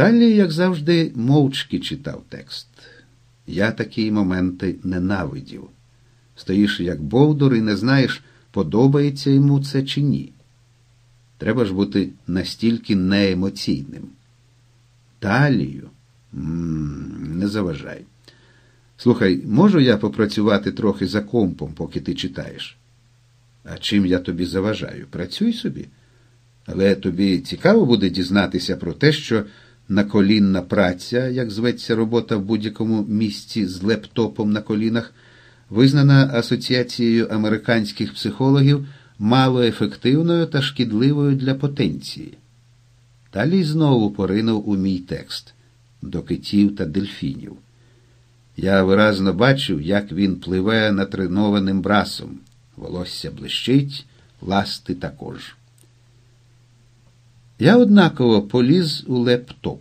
Таллі, як завжди, мовчки читав текст. Я такі моменти ненавидів. Стоїш як бовдур і не знаєш, подобається йому це чи ні. Треба ж бути настільки неемоційним. Талію не заважай. Слухай, можу я попрацювати трохи за компом, поки ти читаєш? А чим я тобі заважаю? Працюй собі. Але тобі цікаво буде дізнатися про те, що наколінна праця, як зветься робота в будь-якому місці з лептопом на колінах, визнана Асоціацією американських психологів малоефективною та шкідливою для потенції. Талій знову поринув у мій текст до китів та дельфінів. Я виразно бачив, як він пливе натренованим брасом. Волосся блищить, ласти також. Я однаково поліз у лептоп.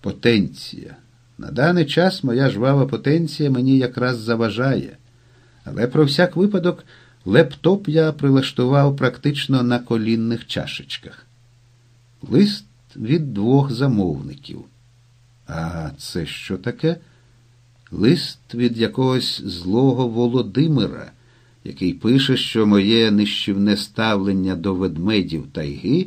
Потенція. На даний час моя жвава потенція мені якраз заважає. Але про всяк випадок лептоп я прилаштував практично на колінних чашечках. Лист від двох замовників. А це що таке? Лист від якогось злого Володимира, який пише, що моє нищівне ставлення до ведмедів тайги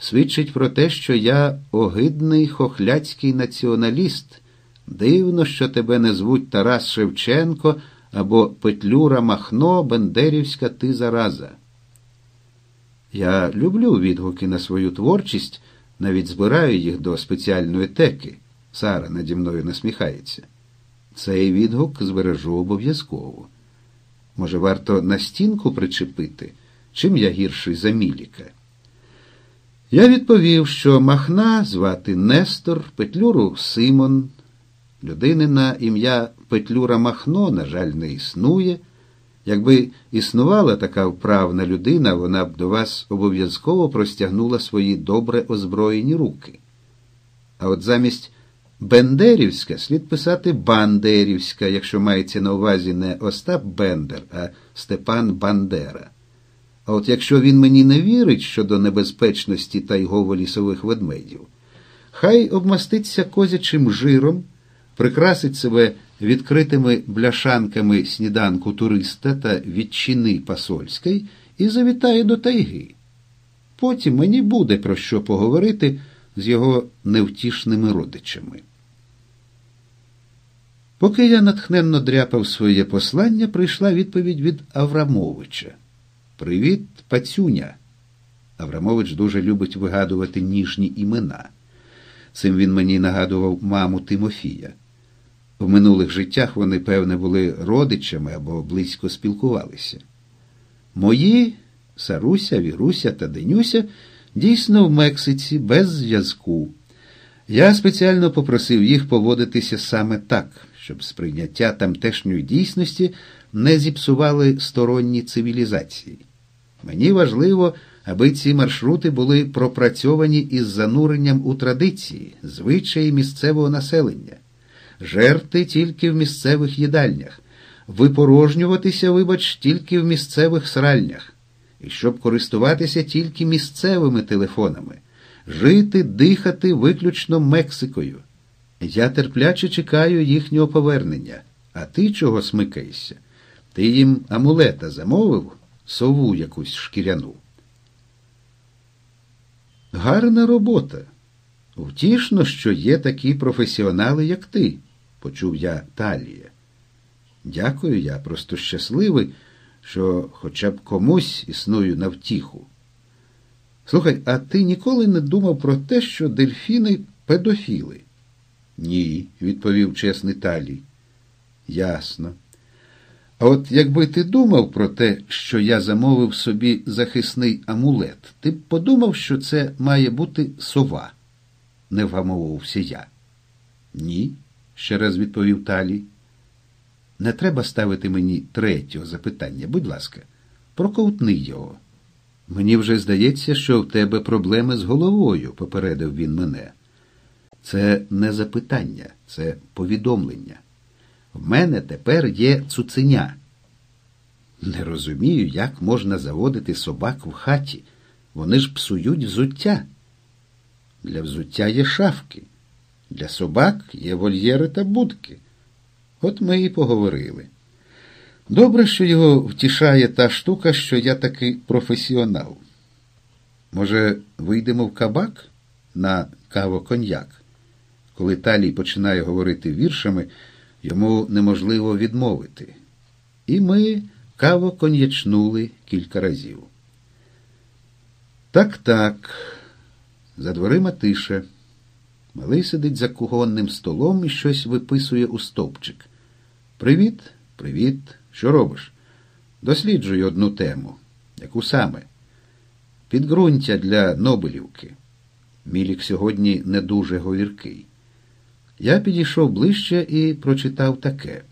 свідчить про те, що я огидний хохляцький націоналіст. Дивно, що тебе не звуть Тарас Шевченко або Петлюра Махно, Бендерівська ти зараза. Я люблю відгуки на свою творчість, навіть збираю їх до спеціальної теки. Сара наді мною насміхається. Цей відгук збережу обов'язково. Може, варто на стінку причепити, чим я гірший за Міліка. Я відповів, що Махна звати Нестор, Петлюру Симон. Людини на ім'я Петлюра Махно, на жаль, не існує. Якби існувала така вправна людина, вона б до вас обов'язково простягнула свої добре озброєні руки. А от замість Бендерівська слід писати Бандерівська, якщо мається на увазі не Остап Бендер, а Степан Бандера. А от якщо він мені не вірить щодо небезпечності тайгово лісових ведмедів, хай обмаститься козячим жиром, прикрасить себе відкритими бляшанками сніданку туриста та відчини посольської і завітає до тайги. Потім мені буде про що поговорити з його невтішними родичами. Поки я натхненно дряпав своє послання, прийшла відповідь від Аврамовича. Привіт, пацюня. Аврамович дуже любить вигадувати ніжні імена. Цим він мені нагадував маму Тимофія. В минулих життях вони, певне, були родичами або близько спілкувалися. Мої Саруся, Віруся та Денюся дійсно в Мексиці без зв'язку. Я спеціально попросив їх поводитися саме так, щоб сприйняття тамтешньої дійсності не зіпсували сторонні цивілізації. Мені важливо, аби ці маршрути були пропрацьовані із зануренням у традиції, звичаї місцевого населення, жерти тільки в місцевих їдальнях, випорожнюватися, вибач, тільки в місцевих сральнях, і щоб користуватися тільки місцевими телефонами, жити, дихати виключно Мексикою. Я терпляче чекаю їхнього повернення. А ти чого смикаєшся? Ти їм амулета замовив? Сову якусь шкіряну. Гарна робота. Втішно, що є такі професіонали, як ти, почув я Талія. Дякую, я просто щасливий, що хоча б комусь існую на втіху. Слухай, а ти ніколи не думав про те, що дельфіни педофіли? Ні, відповів чесний Талій. Ясно. А от якби ти думав про те, що я замовив собі захисний амулет, ти б подумав, що це має бути сова, не вгамовувався я. Ні, ще раз відповів Талі. Не треба ставити мені третього запитання, будь ласка, проковтни його. Мені вже здається, що в тебе проблеми з головою, попередив він мене. Це не запитання, це повідомлення. В мене тепер є цуценя. Не розумію, як можна заводити собак в хаті. Вони ж псують взуття. Для взуття є шафки. Для собак є вольєри та будки. От ми і поговорили. Добре, що його втішає та штука, що я таки професіонал. Може, вийдемо в кабак на каво-коньяк? Коли Талій починає говорити віршами, йому неможливо відмовити. І ми каво кон'ячнули кілька разів. Так, так, за дверима тише. Малий сидить за кухонним столом і щось виписує у стовпчик. Привіт, привіт. Що робиш? Досліджую одну тему. Яку саме? Підґрунтя для Нобелівки. Мілік сьогодні не дуже говіркий. Я підійшов ближче і прочитав таке.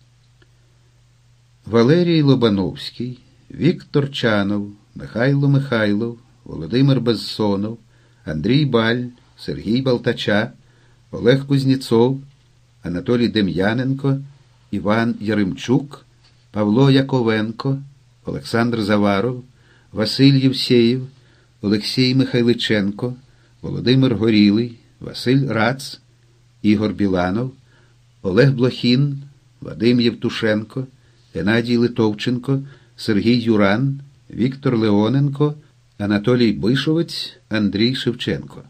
Валерій Лобановський, Віктор Чанов, Михайло Михайлов, Володимир Безсонов, Андрій Баль, Сергій Балтача, Олег Кузніцов, Анатолій Дем'яненко, Іван Яремчук, Павло Яковенко, Олександр Заваров, Василь Євсеєв, Олексій Михайличенко, Володимир Горілий, Василь Рац, Ігор Біланов, Олег Блохін, Вадим Євтушенко, Геннадій Литовченко, Сергій Юран, Віктор Леоненко, Анатолій Бишовець, Андрій Шевченко.